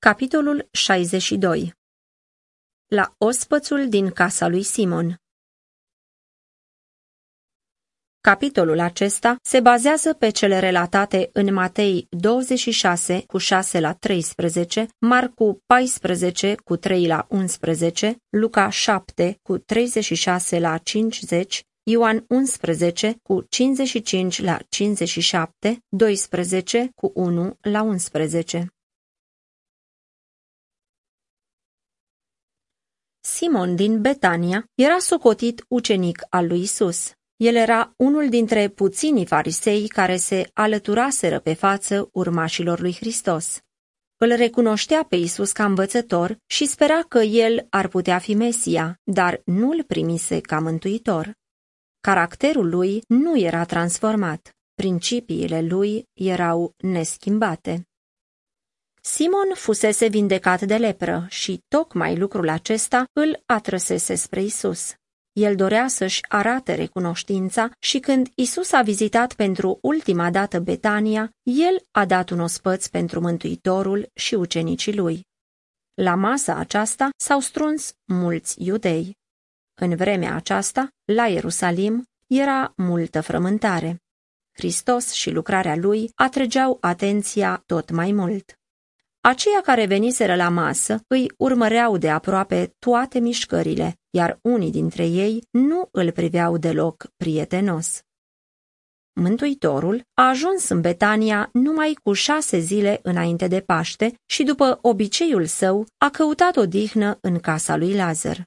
Capitolul 62 La ospățul din casa lui Simon Capitolul acesta se bazează pe cele relatate în Matei 26 cu 6 la 13, Marcu 14 cu 3 la 11, Luca 7 cu 36 la 50, Ioan 11 cu 55 la 57, 12 cu 1 la 11. Simon din Betania era socotit ucenic al lui Isus. El era unul dintre puținii farisei care se alăturaseră pe față urmașilor lui Hristos. Îl recunoștea pe Isus ca învățător și spera că el ar putea fi Mesia, dar nu îl primise ca mântuitor. Caracterul lui nu era transformat, principiile lui erau neschimbate. Simon fusese vindecat de lepră și tocmai lucrul acesta îl atrăsese spre Isus. El dorea să-și arate recunoștința și când Isus a vizitat pentru ultima dată Betania, el a dat un ospăț pentru Mântuitorul și ucenicii lui. La masa aceasta s-au strâns mulți iudei. În vremea aceasta, la Ierusalim, era multă frământare. Hristos și lucrarea lui atrăgeau atenția tot mai mult. Aceia care veniseră la masă îi urmăreau de aproape toate mișcările, iar unii dintre ei nu îl priveau deloc prietenos. Mântuitorul a ajuns în Betania numai cu șase zile înainte de Paște și după obiceiul său a căutat o dihnă în casa lui Lazar.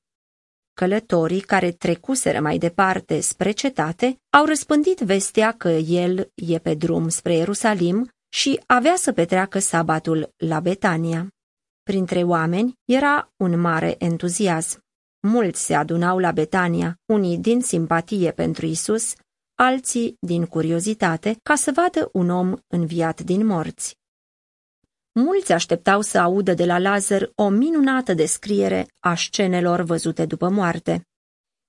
Călătorii care trecuseră mai departe spre cetate au răspândit vestea că el e pe drum spre Ierusalim și avea să petreacă sabatul la Betania. Printre oameni era un mare entuziasm. Mulți se adunau la Betania, unii din simpatie pentru Isus, alții din curiozitate, ca să vadă un om înviat din morți. Mulți așteptau să audă de la Lazar o minunată descriere a scenelor văzute după moarte.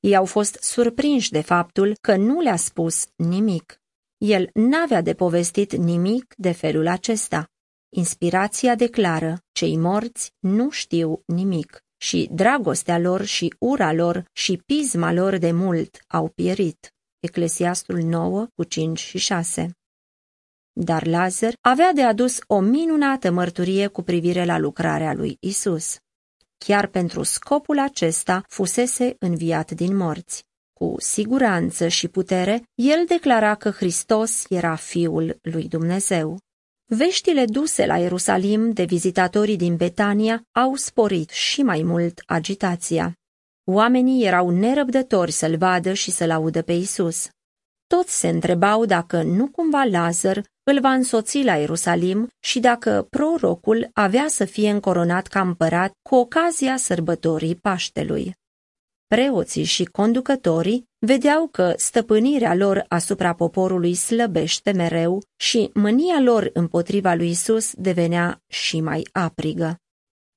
Ei au fost surprinși de faptul că nu le-a spus nimic. El n-avea de povestit nimic de felul acesta. Inspirația declară, cei morți nu știu nimic și dragostea lor și ura lor și pisma lor de mult au pierit. Eclesiastul 9 cu 5 și 6 Dar Lazar avea de adus o minunată mărturie cu privire la lucrarea lui Isus. Chiar pentru scopul acesta fusese înviat din morți. Cu siguranță și putere, el declara că Hristos era Fiul lui Dumnezeu. Veștile duse la Ierusalim de vizitatorii din Betania au sporit și mai mult agitația. Oamenii erau nerăbdători să-l vadă și să-l audă pe Isus. Toți se întrebau dacă nu cumva Lazar îl va însoți la Ierusalim și dacă prorocul avea să fie încoronat ca împărat cu ocazia sărbătorii Paștelui. Preoții și conducătorii vedeau că stăpânirea lor asupra poporului slăbește mereu și mânia lor împotriva lui Isus devenea și mai aprigă.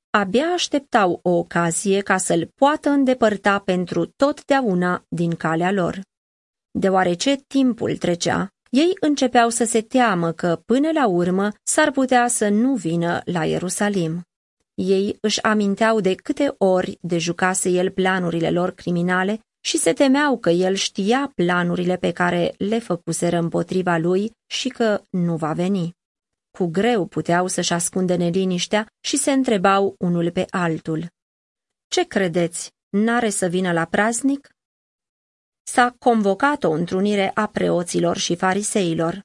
Abia așteptau o ocazie ca să-l poată îndepărta pentru totdeauna din calea lor. Deoarece timpul trecea, ei începeau să se teamă că, până la urmă, s-ar putea să nu vină la Ierusalim. Ei își aminteau de câte ori de jucase el planurile lor criminale și se temeau că el știa planurile pe care le făcuseră împotriva lui și că nu va veni. Cu greu puteau să-și ascundă neliniștea și se întrebau unul pe altul. Ce credeți, n-are să vină la praznic? S-a convocat o întrunire a preoților și fariseilor.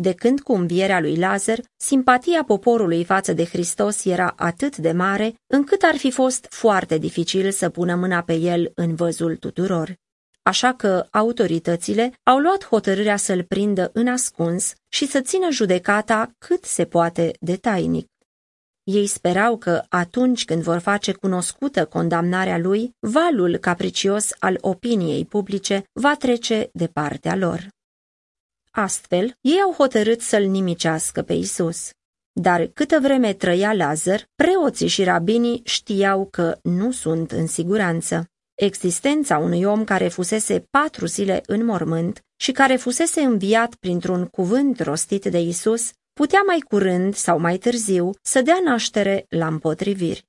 De când cu învierea lui Lazar, simpatia poporului față de Hristos era atât de mare, încât ar fi fost foarte dificil să pună mâna pe el în văzul tuturor. Așa că autoritățile au luat hotărârea să-l prindă în ascuns și să țină judecata cât se poate de tainic. Ei sperau că atunci când vor face cunoscută condamnarea lui, valul capricios al opiniei publice va trece de partea lor. Astfel, ei au hotărât să-l nimicească pe Isus. Dar câtă vreme trăia Lazar, preoții și rabinii știau că nu sunt în siguranță. Existența unui om care fusese patru zile în mormânt și care fusese înviat printr-un cuvânt rostit de Isus putea mai curând sau mai târziu să dea naștere la împotriviri.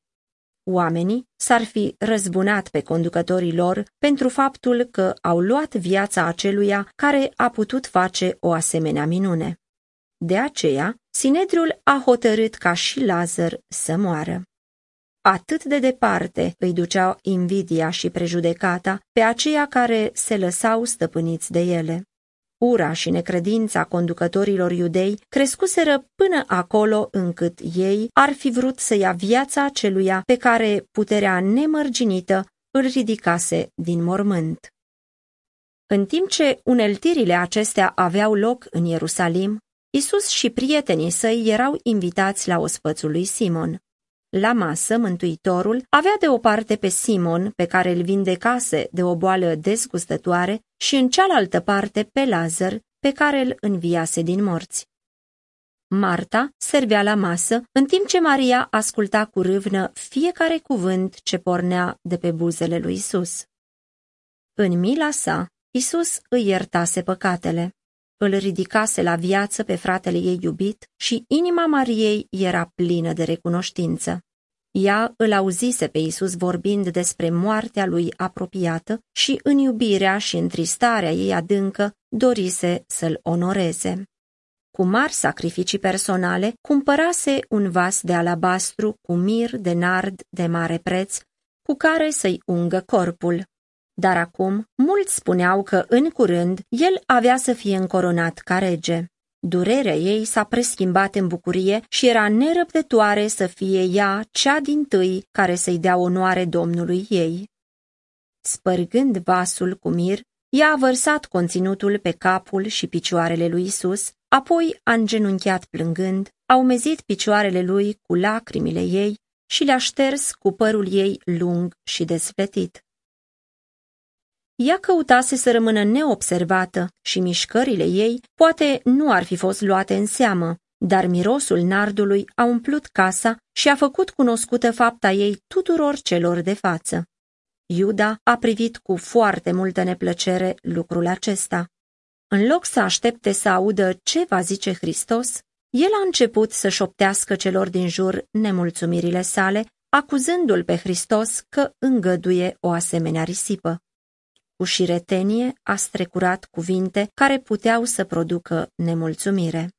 Oamenii s-ar fi răzbunat pe conducătorii lor pentru faptul că au luat viața aceluia care a putut face o asemenea minune. De aceea, Sinedriul a hotărât ca și Lazar să moară. Atât de departe îi duceau invidia și prejudecata pe aceia care se lăsau stăpâniți de ele. Ura și necredința conducătorilor iudei crescuseră până acolo încât ei ar fi vrut să ia viața celuia pe care puterea nemărginită îl ridicase din mormânt. În timp ce uneltirile acestea aveau loc în Ierusalim, Isus și prietenii săi erau invitați la ospățul lui Simon. La masă, Mântuitorul avea de o parte pe Simon, pe care îl vindecase de o boală dezgustătoare, și în cealaltă parte pe Lazar, pe care îl înviase din morți. Marta servea la masă, în timp ce Maria asculta cu râvnă fiecare cuvânt ce pornea de pe buzele lui Isus. În mila sa, Isus îi iertase păcatele îl ridicase la viață pe fratele ei iubit și inima Mariei era plină de recunoștință. Ea îl auzise pe Isus vorbind despre moartea lui apropiată și în iubirea și întristarea ei adâncă dorise să-l onoreze. Cu mari sacrificii personale, cumpărase un vas de alabastru cu mir de nard de mare preț, cu care să-i ungă corpul. Dar acum, mulți spuneau că, în curând, el avea să fie încoronat ca rege. Durerea ei s-a preschimbat în bucurie și era nerăbdătoare să fie ea cea din tâi care să-i dea onoare Domnului ei. Spărgând vasul cu mir, ea a vărsat conținutul pe capul și picioarele lui Isus, apoi a îngenunchiat plângând, a umezit picioarele lui cu lacrimile ei și le-a șters cu părul ei lung și desfletit. Ea căutase să rămână neobservată și mișcările ei poate nu ar fi fost luate în seamă, dar mirosul nardului a umplut casa și a făcut cunoscută fapta ei tuturor celor de față. Iuda a privit cu foarte multă neplăcere lucrul acesta. În loc să aștepte să audă ce va zice Hristos, el a început să șoptească celor din jur nemulțumirile sale, acuzându-l pe Hristos că îngăduie o asemenea risipă. Cu șiretenie a strecurat cuvinte care puteau să producă nemulțumire.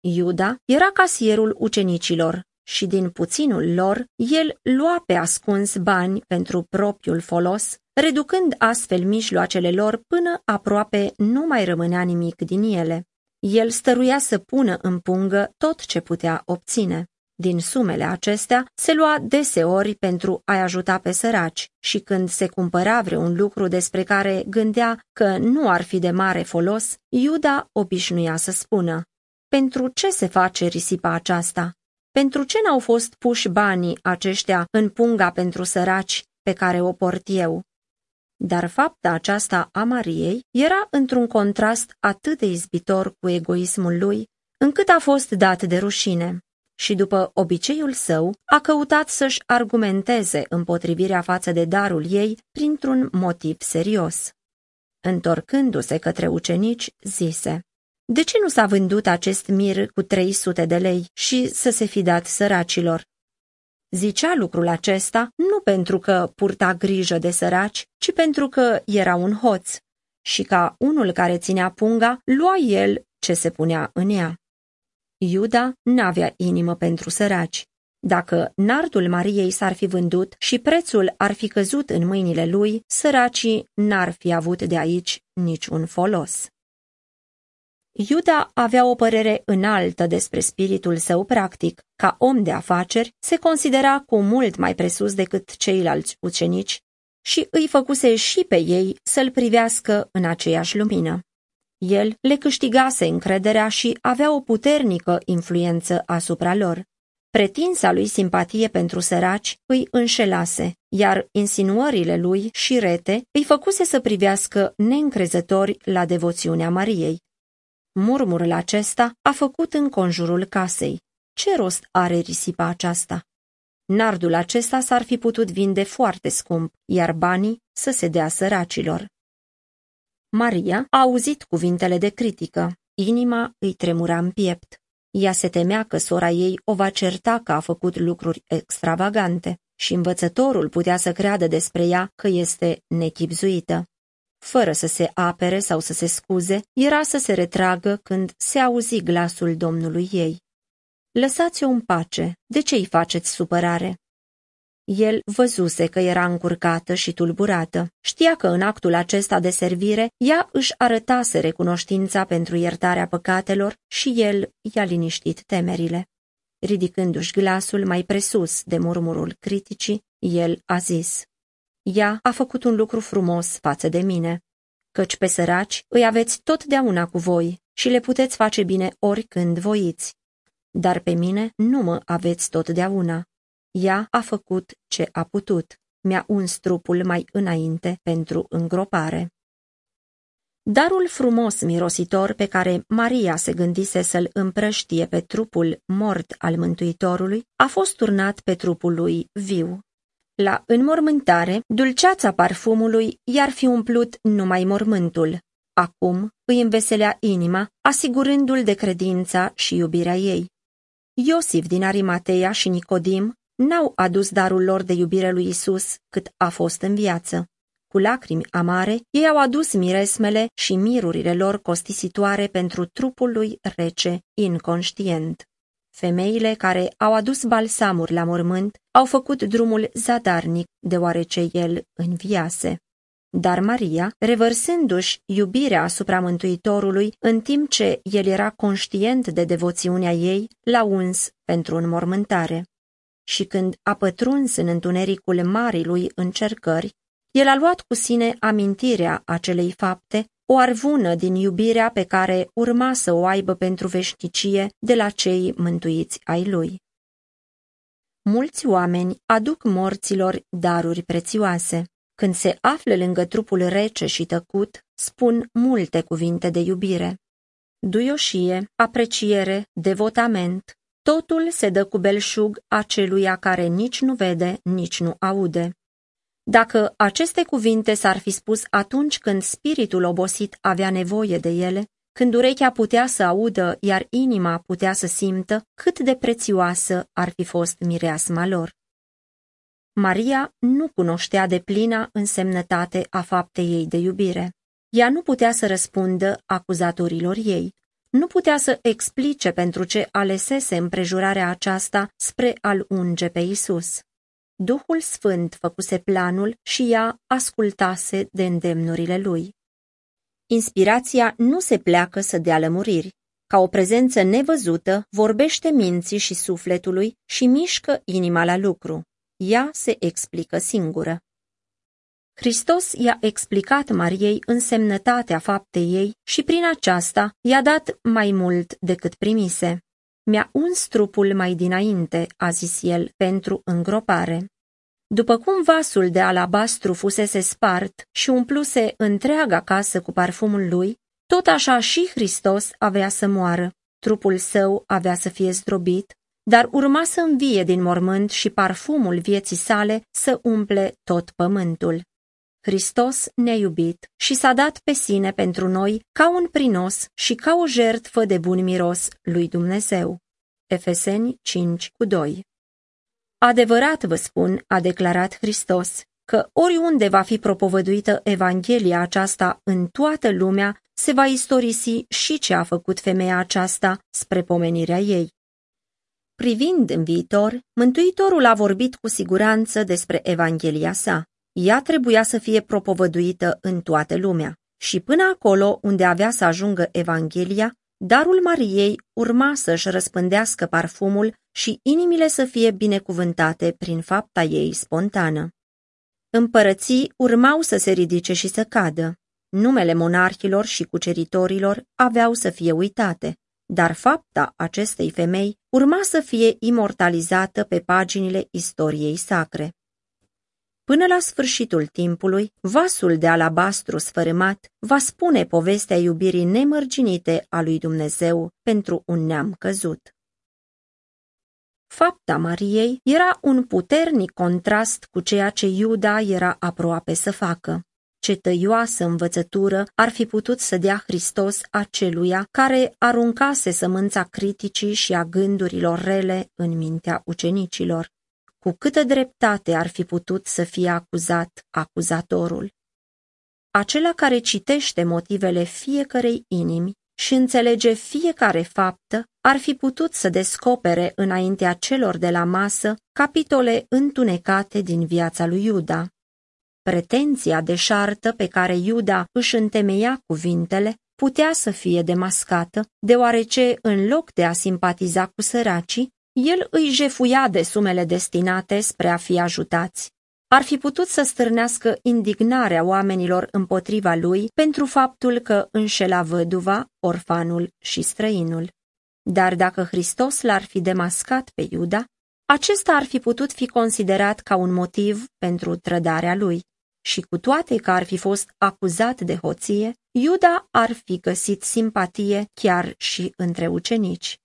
Iuda era casierul ucenicilor și din puținul lor el lua pe ascuns bani pentru propriul folos, reducând astfel mijloacele lor până aproape nu mai rămânea nimic din ele. El stăruia să pună în pungă tot ce putea obține. Din sumele acestea se lua deseori pentru a-i ajuta pe săraci și când se cumpăra vreun lucru despre care gândea că nu ar fi de mare folos, Iuda obișnuia să spună, Pentru ce se face risipa aceasta? Pentru ce n-au fost puși banii aceștia în punga pentru săraci pe care o port eu? Dar fapta aceasta a Mariei era într-un contrast atât de izbitor cu egoismul lui, încât a fost dat de rușine și după obiceiul său a căutat să-și argumenteze împotrivirea față de darul ei printr-un motiv serios. Întorcându-se către ucenici, zise, De ce nu s-a vândut acest mir cu 300 de lei și să se fi dat săracilor? Zicea lucrul acesta nu pentru că purta grijă de săraci, ci pentru că era un hoț și ca unul care ținea punga, lua el ce se punea în ea. Iuda n-avea inimă pentru săraci. Dacă nardul Mariei s-ar fi vândut și prețul ar fi căzut în mâinile lui, săracii n-ar fi avut de aici niciun folos. Iuda avea o părere înaltă despre spiritul său practic. Ca om de afaceri, se considera cu mult mai presus decât ceilalți ucenici și îi făcuse și pe ei să-l privească în aceeași lumină. El le câștigase încrederea și avea o puternică influență asupra lor. Pretința lui simpatie pentru săraci îi înșelase, iar insinuările lui și rete îi făcuse să privească neîncrezători la devoțiunea Mariei. Murmurul acesta a făcut în conjurul casei. Ce rost are risipa aceasta? Nardul acesta s-ar fi putut vinde foarte scump, iar banii să se dea săracilor. Maria a auzit cuvintele de critică. inima îi tremura în piept. Ea se temea că sora ei o va certa că a făcut lucruri extravagante și învățătorul putea să creadă despre ea că este nechipzuită. Fără să se apere sau să se scuze, era să se retragă când se auzi glasul Domnului ei. Lăsați-o în pace, de ce îi faceți supărare? El văzuse că era încurcată și tulburată. Știa că în actul acesta de servire ea își arătase recunoștința pentru iertarea păcatelor și el i-a liniștit temerile. Ridicându-și glasul mai presus de murmurul criticii, el a zis, Ea a făcut un lucru frumos față de mine, căci pe săraci îi aveți totdeauna cu voi și le puteți face bine oricând voiți. Dar pe mine nu mă aveți totdeauna ea a făcut ce a putut. Mi-a uns trupul mai înainte pentru îngropare. Darul frumos mirositor pe care Maria se gândise să-l împrăștie pe trupul mort al Mântuitorului a fost turnat pe trupul lui viu. La înmormântare, dulceața parfumului i-ar fi umplut numai mormântul. Acum îi înveselea inima, asigurându-l de credința și iubirea ei. Iosif din Arimateia și Nicodim n-au adus darul lor de iubire lui Isus cât a fost în viață. Cu lacrimi amare, ei au adus miresmele și mirurile lor costisitoare pentru trupul lui rece, inconștient. Femeile care au adus balsamuri la mormânt au făcut drumul zadarnic, deoarece el înviase. Dar Maria, revărsându-și iubirea asupra Mântuitorului, în timp ce el era conștient de devoțiunea ei, l-a uns pentru înmormântare și când a pătruns în întunericul marii lui încercări, el a luat cu sine amintirea acelei fapte, o arvună din iubirea pe care urma să o aibă pentru veșnicie de la cei mântuiți ai lui. Mulți oameni aduc morților daruri prețioase. Când se află lângă trupul rece și tăcut, spun multe cuvinte de iubire. Duioșie, apreciere, devotament, Totul se dă cu belșug aceluia care nici nu vede, nici nu aude. Dacă aceste cuvinte s-ar fi spus atunci când spiritul obosit avea nevoie de ele, când urechea putea să audă, iar inima putea să simtă, cât de prețioasă ar fi fost mireasma lor. Maria nu cunoștea de plina însemnătate a faptei ei de iubire. Ea nu putea să răspundă acuzatorilor ei nu putea să explice pentru ce alesese împrejurarea aceasta spre a-l unge pe Isus. Duhul Sfânt făcuse planul și ea ascultase de îndemnurile lui. Inspirația nu se pleacă să dea lămuriri. Ca o prezență nevăzută, vorbește minții și sufletului și mișcă inima la lucru. Ea se explică singură. Hristos i-a explicat Mariei însemnătatea faptei ei și prin aceasta i-a dat mai mult decât primise. Mi-a uns trupul mai dinainte, a zis el, pentru îngropare. După cum vasul de alabastru fusese spart și umpluse întreaga casă cu parfumul lui, tot așa și Hristos avea să moară. Trupul său avea să fie zdrobit, dar urma să învie din mormânt și parfumul vieții sale să umple tot pământul. Hristos ne-a iubit și s-a dat pe sine pentru noi ca un prinos și ca o jertfă de bun miros lui Dumnezeu. Efeseni 5 cu 2 Adevărat vă spun, a declarat Hristos, că oriunde va fi propovăduită Evanghelia aceasta în toată lumea, se va istorisi și ce a făcut femeia aceasta spre pomenirea ei. Privind în viitor, Mântuitorul a vorbit cu siguranță despre Evanghelia sa. Ea trebuia să fie propovăduită în toată lumea și până acolo unde avea să ajungă Evanghelia, darul Mariei urma să-și răspândească parfumul și inimile să fie binecuvântate prin fapta ei spontană. Împărății urmau să se ridice și să cadă. Numele monarhilor și cuceritorilor aveau să fie uitate, dar fapta acestei femei urma să fie imortalizată pe paginile istoriei sacre. Până la sfârșitul timpului, vasul de alabastru sfărâmat va spune povestea iubirii nemărginite a lui Dumnezeu pentru un neam căzut. Fapta Mariei era un puternic contrast cu ceea ce Iuda era aproape să facă. ce tăioasă învățătură ar fi putut să dea Hristos aceluia care aruncase sămânța criticii și a gândurilor rele în mintea ucenicilor. Cu câtă dreptate ar fi putut să fie acuzat acuzatorul. Acela care citește motivele fiecărei inimi și înțelege fiecare faptă, ar fi putut să descopere înaintea celor de la masă capitole întunecate din viața lui Iuda. Pretenția deșartă pe care Iuda își întemeia cuvintele putea să fie demascată, deoarece, în loc de a simpatiza cu săracii, el îi jefuia de sumele destinate spre a fi ajutați. Ar fi putut să stârnească indignarea oamenilor împotriva lui pentru faptul că înșela văduva, orfanul și străinul. Dar dacă Hristos l-ar fi demascat pe Iuda, acesta ar fi putut fi considerat ca un motiv pentru trădarea lui. Și cu toate că ar fi fost acuzat de hoție, Iuda ar fi găsit simpatie chiar și între ucenici.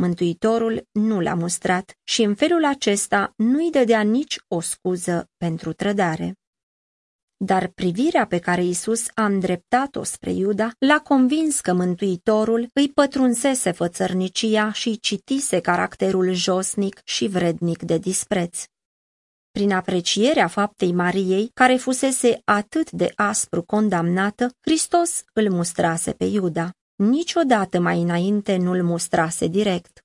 Mântuitorul nu l-a mustrat și în felul acesta nu-i dădea nici o scuză pentru trădare. Dar privirea pe care Isus a îndreptat-o spre Iuda l-a convins că Mântuitorul îi pătrunsese fățărnicia și citise caracterul josnic și vrednic de dispreț. Prin aprecierea faptei Mariei, care fusese atât de aspru condamnată, Hristos îl mustrase pe Iuda. Niciodată mai înainte nu-l mustrase direct.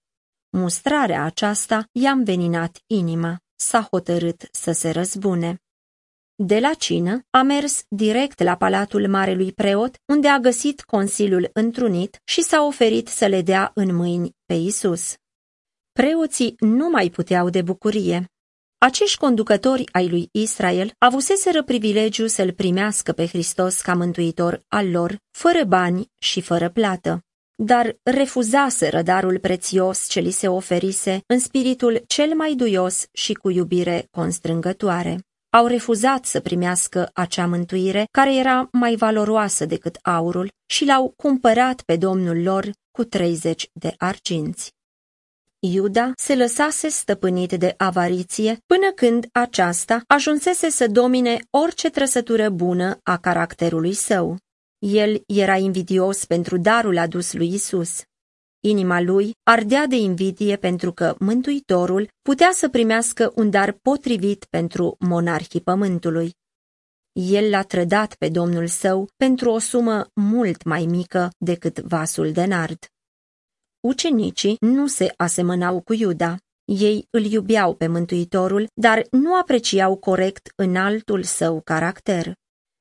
Mustrarea aceasta i-a înveninat inima, s-a hotărât să se răzbune. De la cină a mers direct la palatul marelui preot, unde a găsit consiliul întrunit și s-a oferit să le dea în mâini pe Isus. Preoții nu mai puteau de bucurie. Acești conducători ai lui Israel avuseseră privilegiu să-L primească pe Hristos ca mântuitor al lor, fără bani și fără plată. Dar refuzaseră darul prețios ce li se oferise în spiritul cel mai duios și cu iubire constrângătoare. Au refuzat să primească acea mântuire care era mai valoroasă decât aurul și l-au cumpărat pe domnul lor cu 30 de arginți. Iuda se lăsase stăpânit de avariție până când aceasta ajunsese să domine orice trăsătură bună a caracterului său. El era invidios pentru darul adus lui Isus. Inima lui ardea de invidie pentru că Mântuitorul putea să primească un dar potrivit pentru monarhii pământului. El l-a trădat pe domnul său pentru o sumă mult mai mică decât vasul de nard. Ucenicii nu se asemănau cu Iuda. Ei îl iubeau pe Mântuitorul, dar nu apreciau corect înaltul său caracter.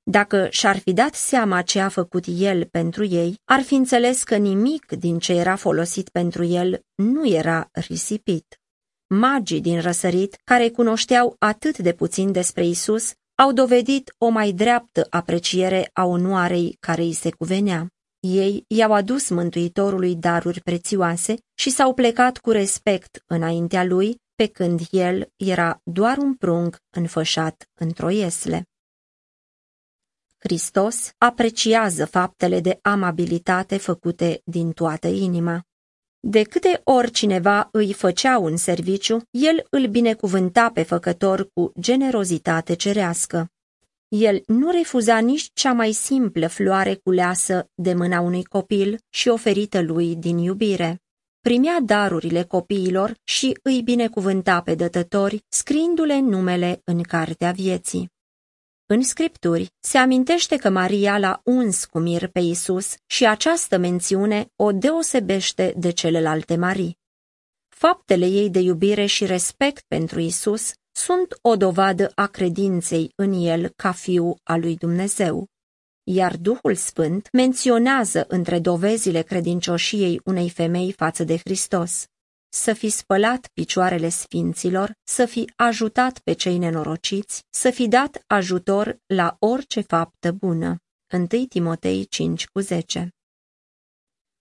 Dacă și-ar fi dat seama ce a făcut el pentru ei, ar fi înțeles că nimic din ce era folosit pentru el nu era risipit. Magii din răsărit, care cunoșteau atât de puțin despre Isus, au dovedit o mai dreaptă apreciere a onoarei care îi se cuvenea. Ei i-au adus Mântuitorului daruri prețioase și s-au plecat cu respect înaintea lui, pe când el era doar un prung înfășat într-o iesle. Hristos apreciază faptele de amabilitate făcute din toată inima. De câte ori cineva îi făcea un serviciu, el îl binecuvânta pe făcător cu generozitate cerească. El nu refuza nici cea mai simplă floare culeasă de mâna unui copil și oferită lui din iubire. Primea darurile copiilor și îi binecuvânta pe dătători, scriindu-le numele în cartea vieții. În scripturi se amintește că Maria l-a uns cu mir pe Isus și această mențiune o deosebește de celelalte Marii. Faptele ei de iubire și respect pentru Isus sunt o dovadă a credinței în el ca fiu al lui Dumnezeu. Iar Duhul Sfânt menționează între dovezile credincioșiei unei femei față de Hristos să fi spălat picioarele sfinților, să fi ajutat pe cei nenorociți, să fi dat ajutor la orice faptă bună. 1 Timotei 5 cu 10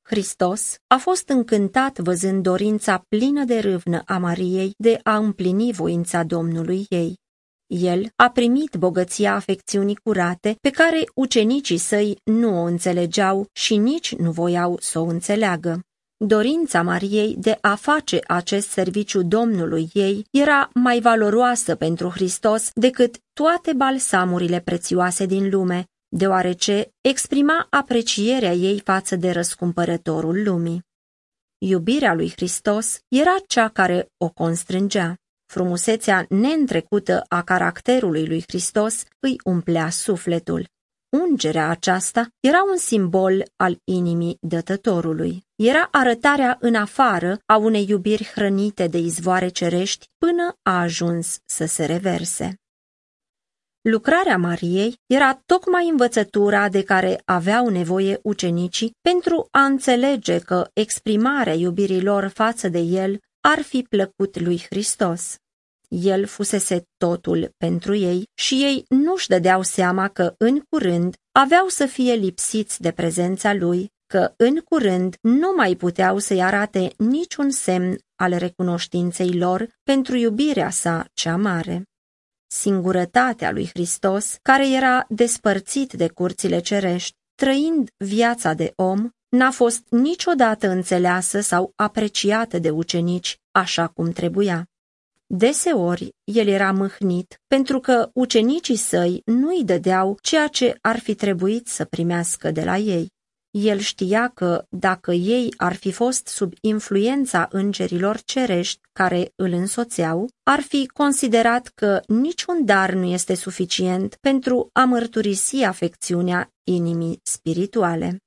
Hristos a fost încântat văzând dorința plină de râvnă a Mariei de a împlini voința Domnului ei. El a primit bogăția afecțiunii curate pe care ucenicii săi nu o înțelegeau și nici nu voiau să o înțeleagă. Dorința Mariei de a face acest serviciu Domnului ei era mai valoroasă pentru Hristos decât toate balsamurile prețioase din lume, deoarece exprima aprecierea ei față de răscumpărătorul lumii. Iubirea lui Hristos era cea care o constrângea. Frumusețea neîntrecută a caracterului lui Hristos îi umplea sufletul. Ungerea aceasta era un simbol al inimii dătătorului. Era arătarea în afară a unei iubiri hrănite de izvoare cerești până a ajuns să se reverse. Lucrarea Mariei era tocmai învățătura de care aveau nevoie ucenicii pentru a înțelege că exprimarea iubirii lor față de el ar fi plăcut lui Hristos. El fusese totul pentru ei și ei nu-și dădeau seama că în curând aveau să fie lipsiți de prezența lui, că în curând nu mai puteau să-i arate niciun semn al recunoștinței lor pentru iubirea sa cea mare. Singurătatea lui Hristos, care era despărțit de curțile cerești, trăind viața de om, n-a fost niciodată înțeleasă sau apreciată de ucenici așa cum trebuia. Deseori el era mâhnit pentru că ucenicii săi nu îi dădeau ceea ce ar fi trebuit să primească de la ei. El știa că, dacă ei ar fi fost sub influența îngerilor cerești care îl însoțeau, ar fi considerat că niciun dar nu este suficient pentru a mărturisi afecțiunea inimii spirituale.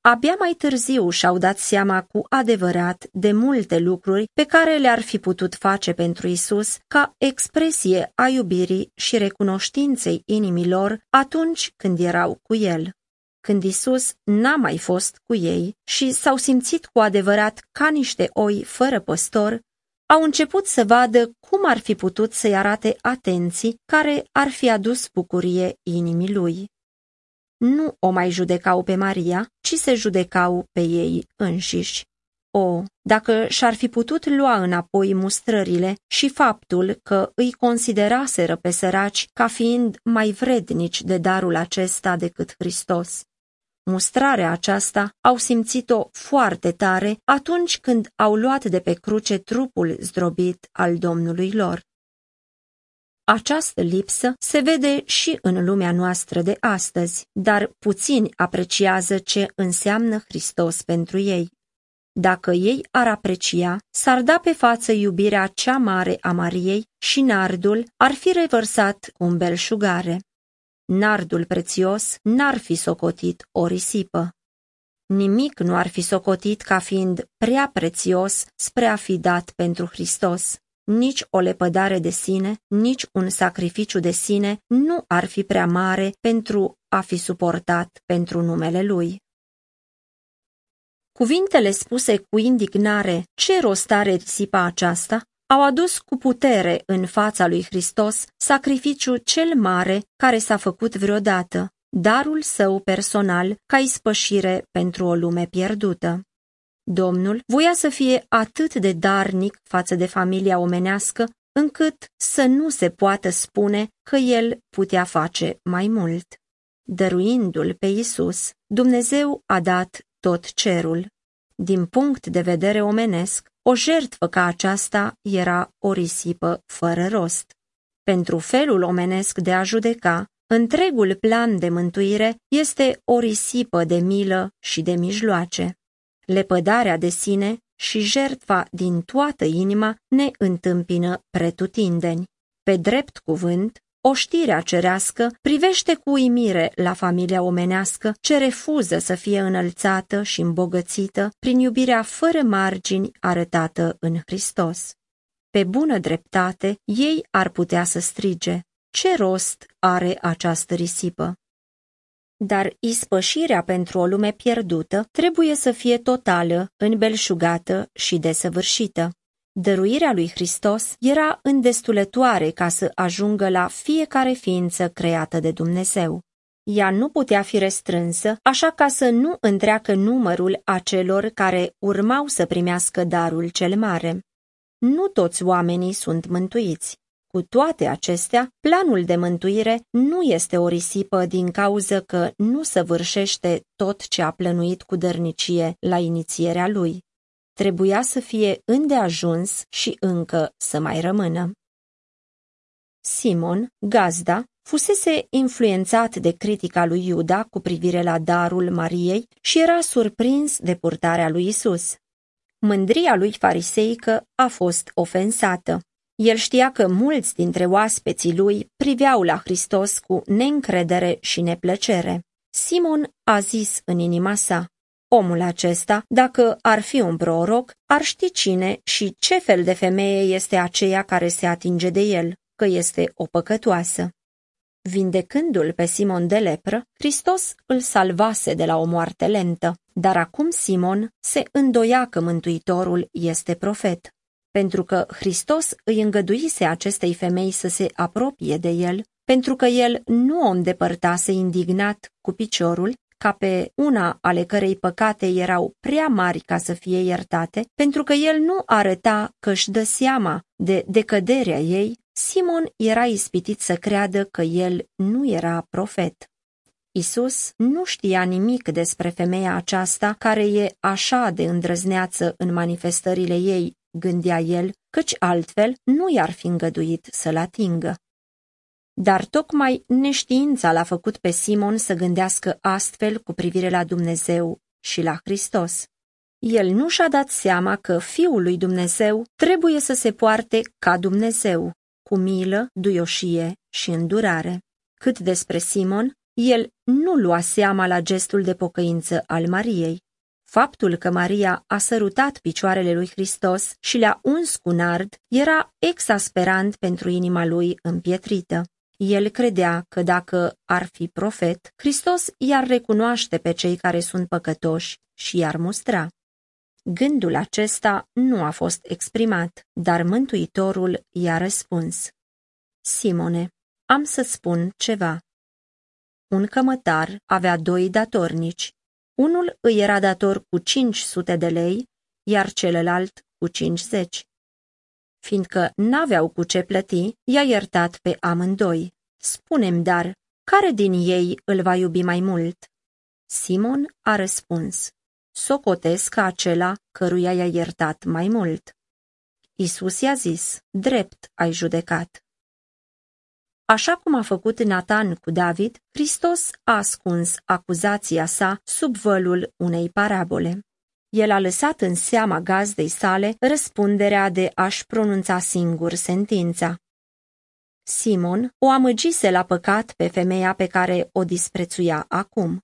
Abia mai târziu și-au dat seama cu adevărat de multe lucruri pe care le-ar fi putut face pentru Isus ca expresie a iubirii și recunoștinței inimilor atunci când erau cu El. Când Isus n-a mai fost cu ei și s-au simțit cu adevărat ca niște oi fără păstor, au început să vadă cum ar fi putut să-i arate atenții care ar fi adus bucurie inimii lui nu o mai judecau pe Maria, ci se judecau pe ei înșiși. O, dacă și-ar fi putut lua înapoi mustrările și faptul că îi consideraseră pe săraci ca fiind mai vrednici de darul acesta decât Hristos. Mustrarea aceasta au simțit-o foarte tare atunci când au luat de pe cruce trupul zdrobit al Domnului lor. Această lipsă se vede și în lumea noastră de astăzi, dar puțini apreciază ce înseamnă Hristos pentru ei. Dacă ei ar aprecia, s-ar da pe față iubirea cea mare a Mariei și nardul ar fi revărsat cu un belșugare. Nardul prețios n-ar fi socotit o risipă. Nimic nu ar fi socotit ca fiind prea prețios spre a fi dat pentru Hristos nici o lepădare de sine, nici un sacrificiu de sine nu ar fi prea mare pentru a fi suportat pentru numele lui. Cuvintele spuse cu indignare, ce rost are risipa aceasta, au adus cu putere în fața lui Hristos sacrificiu cel mare care s-a făcut vreodată, darul său personal ca ispășire pentru o lume pierdută. Domnul voia să fie atât de darnic față de familia omenească, încât să nu se poată spune că el putea face mai mult. Dăruindu-l pe Isus, Dumnezeu a dat tot cerul. Din punct de vedere omenesc, o jertfă ca aceasta era o risipă fără rost. Pentru felul omenesc de a judeca, întregul plan de mântuire este o risipă de milă și de mijloace lepădarea de sine și jertfa din toată inima ne întâmpină pretutindeni. Pe drept cuvânt, Oștirea cerească privește cu uimire la familia omenească ce refuză să fie înălțată și îmbogățită prin iubirea fără margini arătată în Hristos. Pe bună dreptate, ei ar putea să strige, ce rost are această risipă? Dar ispășirea pentru o lume pierdută trebuie să fie totală, înbelșugată și desăvârșită. Dăruirea lui Hristos era îndestulătoare ca să ajungă la fiecare ființă creată de Dumnezeu. Ea nu putea fi restrânsă, așa ca să nu întreacă numărul acelor care urmau să primească darul cel mare. Nu toți oamenii sunt mântuiți. Cu toate acestea, planul de mântuire nu este o risipă din cauză că nu săvârșește tot ce a plănuit cu dărnicie la inițierea lui. Trebuia să fie îndeajuns și încă să mai rămână. Simon, gazda, fusese influențat de critica lui Iuda cu privire la darul Mariei și era surprins de purtarea lui Isus. Mândria lui fariseică a fost ofensată. El știa că mulți dintre oaspeții lui priveau la Hristos cu neîncredere și neplăcere. Simon a zis în inima sa, Omul acesta, dacă ar fi un proroc, ar ști cine și ce fel de femeie este aceea care se atinge de el, că este o păcătoasă. Vindecându-l pe Simon de lepră, Hristos îl salvase de la o moarte lentă, dar acum Simon se îndoia că Mântuitorul este profet. Pentru că Hristos îi îngăduise acestei femei să se apropie de el, pentru că el nu o îndepărtase indignat cu piciorul, ca pe una ale cărei păcate erau prea mari ca să fie iertate, pentru că el nu arăta că își dă seama de decăderea ei, Simon era ispitit să creadă că el nu era profet. Isus nu știa nimic despre femeia aceasta care e așa de îndrăzneață în manifestările ei, gândea el, căci altfel nu i-ar fi îngăduit să-l atingă. Dar tocmai neștiința l-a făcut pe Simon să gândească astfel cu privire la Dumnezeu și la Hristos. El nu și-a dat seama că Fiul lui Dumnezeu trebuie să se poarte ca Dumnezeu, cu milă, duioșie și îndurare. Cât despre Simon, el nu lua seama la gestul de pocăință al Mariei. Faptul că Maria a sărutat picioarele lui Hristos și le-a uns cu nard era exasperant pentru inima lui împietrită. El credea că dacă ar fi profet, Hristos i-ar recunoaște pe cei care sunt păcătoși și i-ar mustra. Gândul acesta nu a fost exprimat, dar Mântuitorul i-a răspuns. Simone, am să spun ceva. Un cămătar avea doi datornici. Unul îi era dator cu 500 de lei, iar celălalt cu 50. Fiindcă n-aveau cu ce plăti, i-a iertat pe amândoi. Spunem dar, care din ei îl va iubi mai mult? Simon a răspuns, socotesc acela căruia i-a iertat mai mult. Isus i-a zis, drept ai judecat. Așa cum a făcut Nathan cu David, Hristos a ascuns acuzația sa sub vălul unei parabole. El a lăsat în seama gazdei sale răspunderea de a-și pronunța singur sentința. Simon o amăgise la păcat pe femeia pe care o disprețuia acum.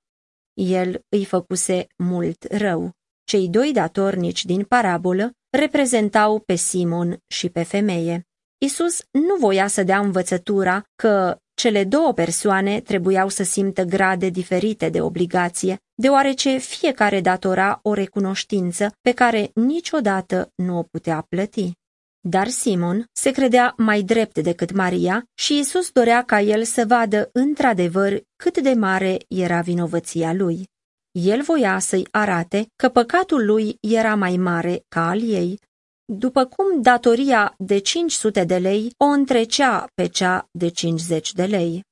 El îi făcuse mult rău. Cei doi datornici din parabolă reprezentau pe Simon și pe femeie. Isus nu voia să dea învățătura că cele două persoane trebuiau să simtă grade diferite de obligație, deoarece fiecare datora o recunoștință pe care niciodată nu o putea plăti. Dar Simon se credea mai drept decât Maria și Isus dorea ca el să vadă într-adevăr cât de mare era vinovăția lui. El voia să-i arate că păcatul lui era mai mare ca al ei, după cum datoria de 500 de lei o întrecea pe cea de 50 de lei.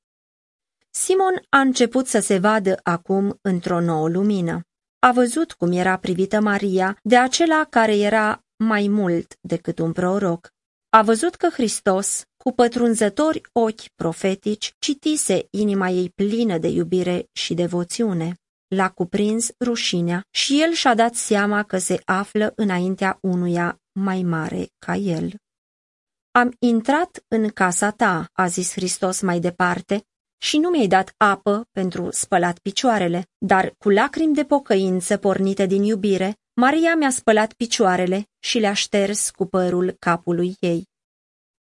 Simon a început să se vadă acum într-o nouă lumină. A văzut cum era privită Maria de acela care era mai mult decât un proroc. A văzut că Hristos, cu pătrunzători ochi profetici, citise inima ei plină de iubire și devoțiune. L-a cuprins rușinea și el și-a dat seama că se află înaintea unuia mai mare ca el. Am intrat în casa ta, a zis Hristos mai departe, și nu mi-ai dat apă pentru spălat picioarele, dar cu lacrimi de pocăință pornite din iubire, Maria mi-a spălat picioarele și le-a șters cu părul capului ei.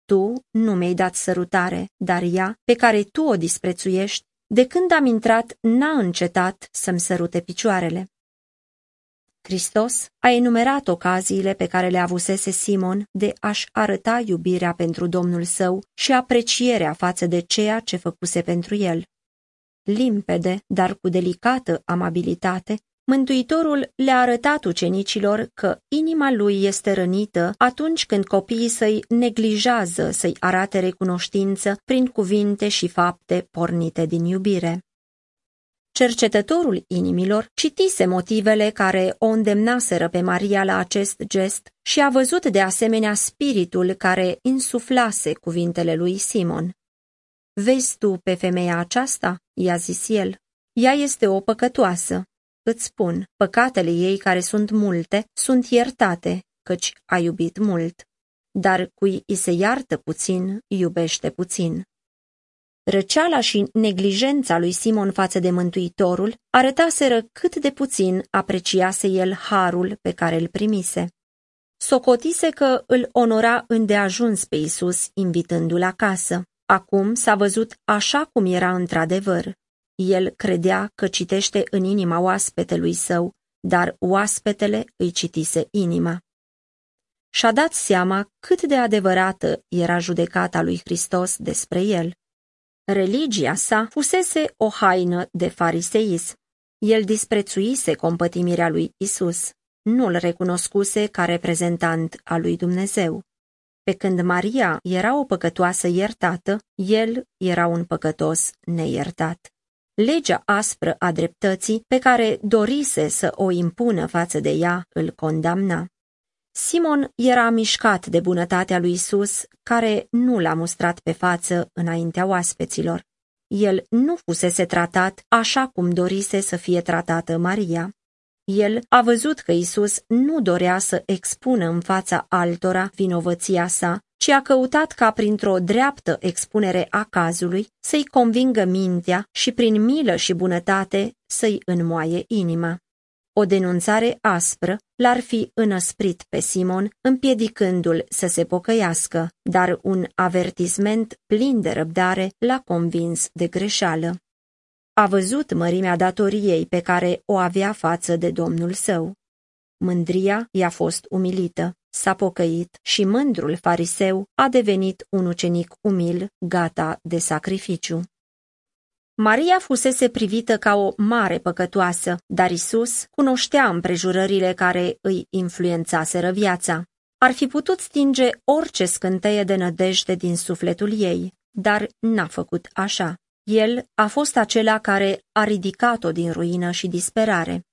Tu nu mi-ai dat sărutare, dar ea, pe care tu o disprețuiești, de când am intrat, n-a încetat să-mi sărute picioarele. Hristos a enumerat ocaziile pe care le avusese Simon de a-și arăta iubirea pentru Domnul său și aprecierea față de ceea ce făcuse pentru el. Limpede, dar cu delicată amabilitate, Mântuitorul le-a arătat ucenicilor că inima lui este rănită atunci când copiii săi neglijează să-i arate recunoștință prin cuvinte și fapte pornite din iubire. Cercetătorul inimilor citise motivele care o îndemnaseră pe Maria la acest gest și a văzut de asemenea spiritul care insuflase cuvintele lui Simon. Vezi tu pe femeia aceasta?" i-a zis el. Ea este o păcătoasă. Îți spun, păcatele ei care sunt multe sunt iertate, căci a iubit mult. Dar cui îi se iartă puțin, iubește puțin. Răceala și neglijența lui Simon față de Mântuitorul arătaseră cât de puțin apreciase el harul pe care îl primise. Socotise că îl onora îndeajuns pe Isus, invitându-l acasă. Acum s-a văzut așa cum era într-adevăr. El credea că citește în inima oaspetelui său, dar oaspetele îi citise inima. Și-a dat seama cât de adevărată era judecata lui Hristos despre el. Religia sa fusese o haină de fariseism. El disprețuise compătimirea lui Isus, nu-l recunoscuse ca reprezentant al lui Dumnezeu. Pe când Maria era o păcătoasă iertată, el era un păcătos neiertat. Legea aspră a dreptății pe care dorise să o impună față de ea îl condamna. Simon era mișcat de bunătatea lui Isus, care nu l-a mustrat pe față înaintea oaspeților. El nu fusese tratat așa cum dorise să fie tratată Maria. El a văzut că Isus nu dorea să expună în fața altora vinovăția sa, ci a căutat ca printr-o dreaptă expunere a cazului să-i convingă mintea și prin milă și bunătate să-i înmoaie inima. O denunțare aspră l-ar fi înăsprit pe Simon, împiedicându-l să se pocăiască, dar un avertisment plin de răbdare l-a convins de greșeală. A văzut mărimea datoriei pe care o avea față de domnul său. Mândria i-a fost umilită, s-a pocăit și mândrul fariseu a devenit un ucenic umil, gata de sacrificiu. Maria fusese privită ca o mare păcătoasă, dar Isus cunoștea împrejurările care îi influențaseră viața. Ar fi putut stinge orice scânteie de nădejde din sufletul ei, dar n-a făcut așa. El a fost acela care a ridicat-o din ruină și disperare.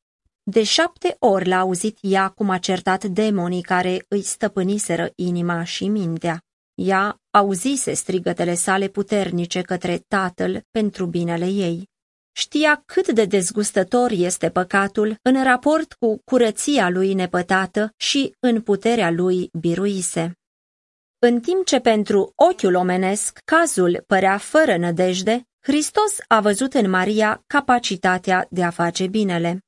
De șapte ori l-a auzit ea cum a certat demonii care îi stăpâniseră inima și mintea. Ea auzise strigătele sale puternice către tatăl pentru binele ei. Știa cât de dezgustător este păcatul în raport cu curăția lui nepătată și în puterea lui biruise. În timp ce pentru ochiul omenesc cazul părea fără nădejde, Hristos a văzut în Maria capacitatea de a face binele.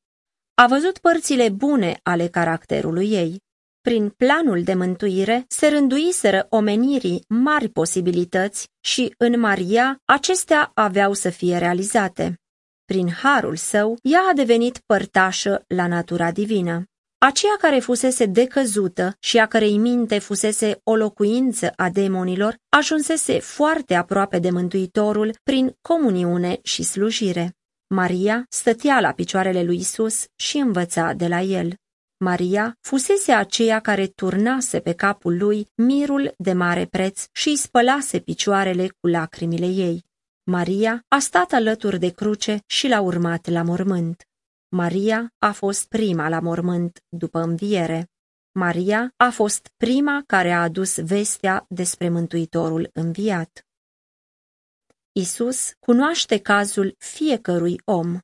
A văzut părțile bune ale caracterului ei. Prin planul de mântuire se rânduiseră omenirii mari posibilități și în Maria acestea aveau să fie realizate. Prin harul său, ea a devenit părtașă la natura divină. Aceea care fusese decăzută și a cărei minte fusese o locuință a demonilor, ajunsese foarte aproape de Mântuitorul prin comuniune și slujire. Maria stătea la picioarele lui Isus și învăța de la el. Maria fusese aceea care turnase pe capul lui mirul de mare preț și îi spălase picioarele cu lacrimile ei. Maria a stat alături de cruce și l-a urmat la mormânt. Maria a fost prima la mormânt după înviere. Maria a fost prima care a adus vestea despre Mântuitorul înviat. Isus cunoaște cazul fiecărui om.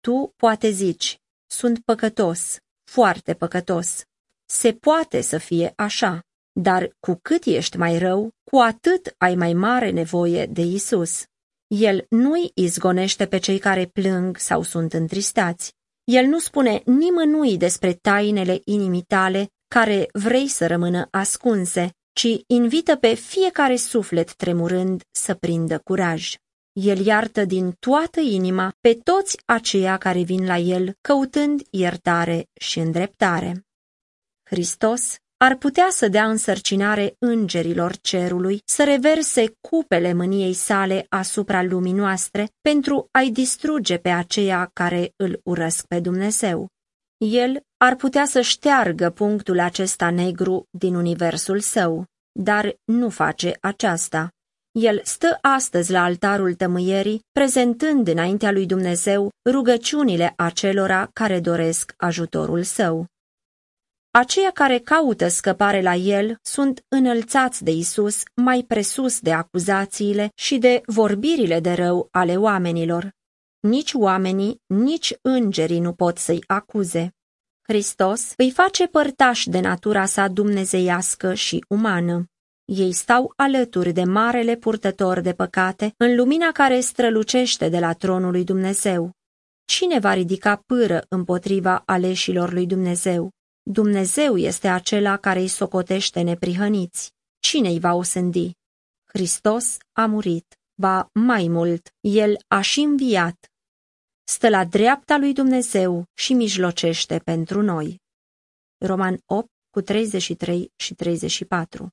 Tu poate zici, sunt păcătos, foarte păcătos. Se poate să fie așa, dar cu cât ești mai rău, cu atât ai mai mare nevoie de Isus. El nu-i izgonește pe cei care plâng sau sunt întristați. El nu spune nimănui despre tainele inimii tale care vrei să rămână ascunse, ci invită pe fiecare suflet tremurând să prindă curaj. El iartă din toată inima pe toți aceia care vin la el căutând iertare și îndreptare. Hristos ar putea să dea însărcinare îngerilor cerului să reverse cupele mâniei sale asupra lumii noastre pentru a-i distruge pe aceia care îl urăsc pe Dumnezeu. El ar putea să șteargă punctul acesta negru din universul său, dar nu face aceasta. El stă astăzi la altarul tămâierii, prezentând înaintea lui Dumnezeu rugăciunile acelora care doresc ajutorul său. Aceia care caută scăpare la el sunt înălțați de Isus mai presus de acuzațiile și de vorbirile de rău ale oamenilor. Nici oamenii, nici îngerii nu pot să-i acuze. Hristos îi face părtași de natura sa dumnezeiască și umană. Ei stau alături de marele purtător de păcate în lumina care strălucește de la tronul lui Dumnezeu. Cine va ridica pâră împotriva aleșilor lui Dumnezeu? Dumnezeu este acela care îi socotește neprihăniți. Cine îi va osândi? Hristos a murit, ba mai mult, El a și înviat. Stă la dreapta lui Dumnezeu și mijlocește pentru noi. Roman 8 cu 33 și 34